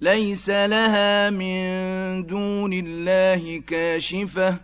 ليس لها من دون الله كاشفة